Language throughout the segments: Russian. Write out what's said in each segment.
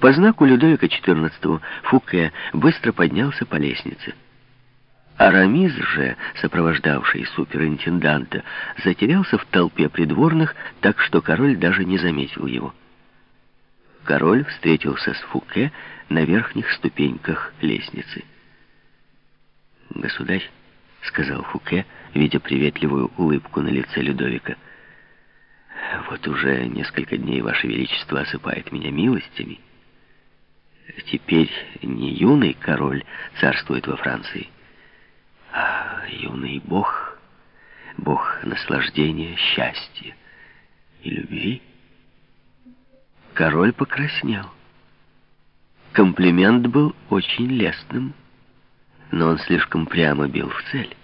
По знаку Людовика XIV Фуке быстро поднялся по лестнице. Арамис же, сопровождавший суперинтенданта, затерялся в толпе придворных, так что король даже не заметил его. Король встретился с Фуке на верхних ступеньках лестницы. «Государь», — сказал Фуке, видя приветливую улыбку на лице Людовика, — «вот уже несколько дней Ваше Величество осыпает меня милостями. Теперь не юный король царствует во Франции, а юный бог, бог наслаждения, счастья и любви». Король покраснел. Комплимент был очень лестным, но он слишком прямо бил в цель.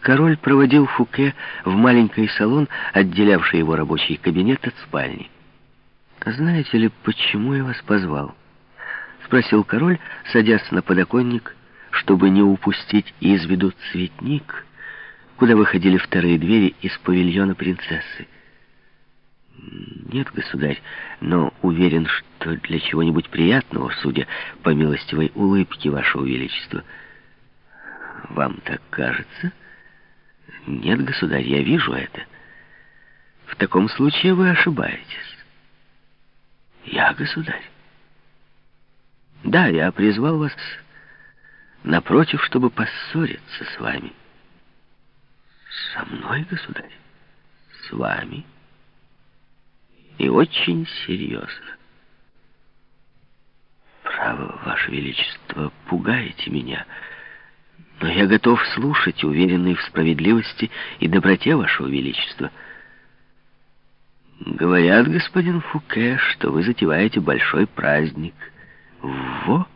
Король проводил Фуке в маленький салон, отделявший его рабочий кабинет от спальни. «Знаете ли, почему я вас позвал?» — спросил король, садясь на подоконник, чтобы не упустить из виду цветник, куда выходили вторые двери из павильона принцессы. «Нет, государь, но уверен, что для чего-нибудь приятного, судя по милостивой улыбке вашего величества». «Вам так кажется?» «Нет, государь, я вижу это. В таком случае вы ошибаетесь». «Я, государь?» «Да, я призвал вас напротив, чтобы поссориться с вами». «Со мной, государь?» «С вами» и очень серьезно. Право, Ваше Величество, пугаете меня, но я готов слушать, уверенный в справедливости и доброте Вашего Величества. Говорят, господин Фуке, что вы затеваете большой праздник. Во!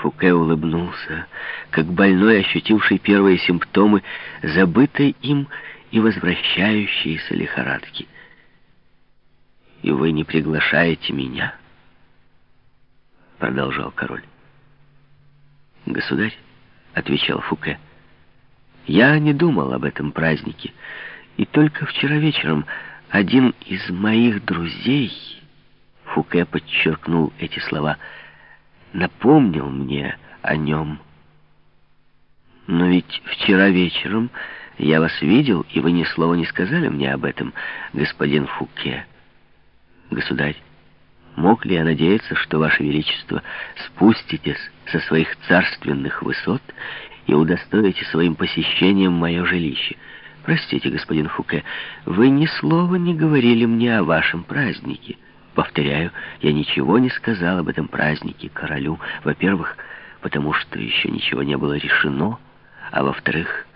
Фуке улыбнулся, как больной, ощутивший первые симптомы забытой им и возвращающиеся лихорадки. «И вы не приглашаете меня?» Продолжал король. «Государь», — отвечал Фуке, — «я не думал об этом празднике, и только вчера вечером один из моих друзей...» Фуке подчеркнул эти слова — напомнил мне о нем. Но ведь вчера вечером я вас видел, и вы ни слова не сказали мне об этом, господин Фуке. Государь, мог ли я надеяться, что Ваше Величество спуститесь со своих царственных высот и удостоите своим посещением мое жилище? Простите, господин Фуке, вы ни слова не говорили мне о вашем празднике. Повторяю, я ничего не сказал об этом празднике королю. Во-первых, потому что еще ничего не было решено, а во-вторых,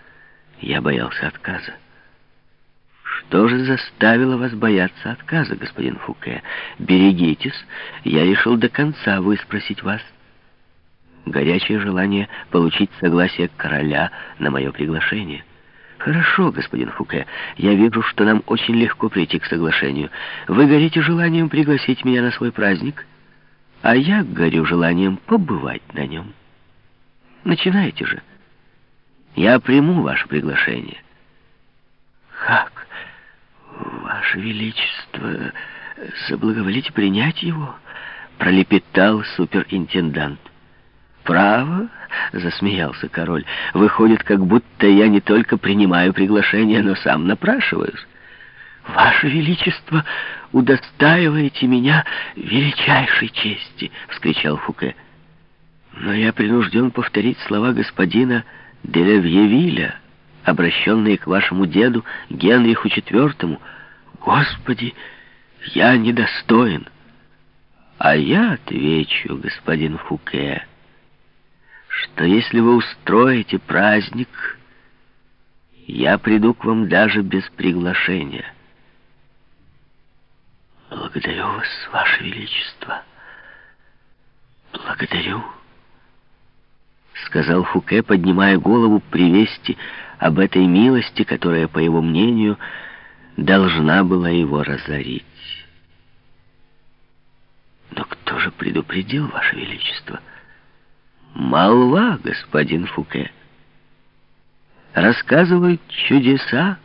я боялся отказа. Что же заставило вас бояться отказа, господин Фуке? Берегитесь, я решил до конца выспросить вас. Горячее желание получить согласие короля на мое приглашение. Хорошо, господин Фуке, я вижу, что нам очень легко прийти к соглашению. Вы горите желанием пригласить меня на свой праздник, а я горю желанием побывать на нем. Начинайте же. Я приму ваше приглашение. Как? Ваше Величество, соблаговолите принять его? Пролепетал суперинтендант. «Право?» — засмеялся король. «Выходит, как будто я не только принимаю приглашение, но сам напрашиваюсь». «Ваше Величество, удостаиваете меня величайшей чести!» — вскричал Фуке. «Но я принужден повторить слова господина Делевьевиля, обращенные к вашему деду Генриху IV. Господи, я недостоин. А я отвечу, господин Фуке, что если вы устроите праздник, я приду к вам даже без приглашения. Благодарю вас, ваше величество. Благодарю сказал Фуке, поднимая голову при вести об этой милости, которая, по его мнению, должна была его разорить. Но кто же предупредил, Ваше Величество? Молва, господин Фуке. Рассказывают чудеса,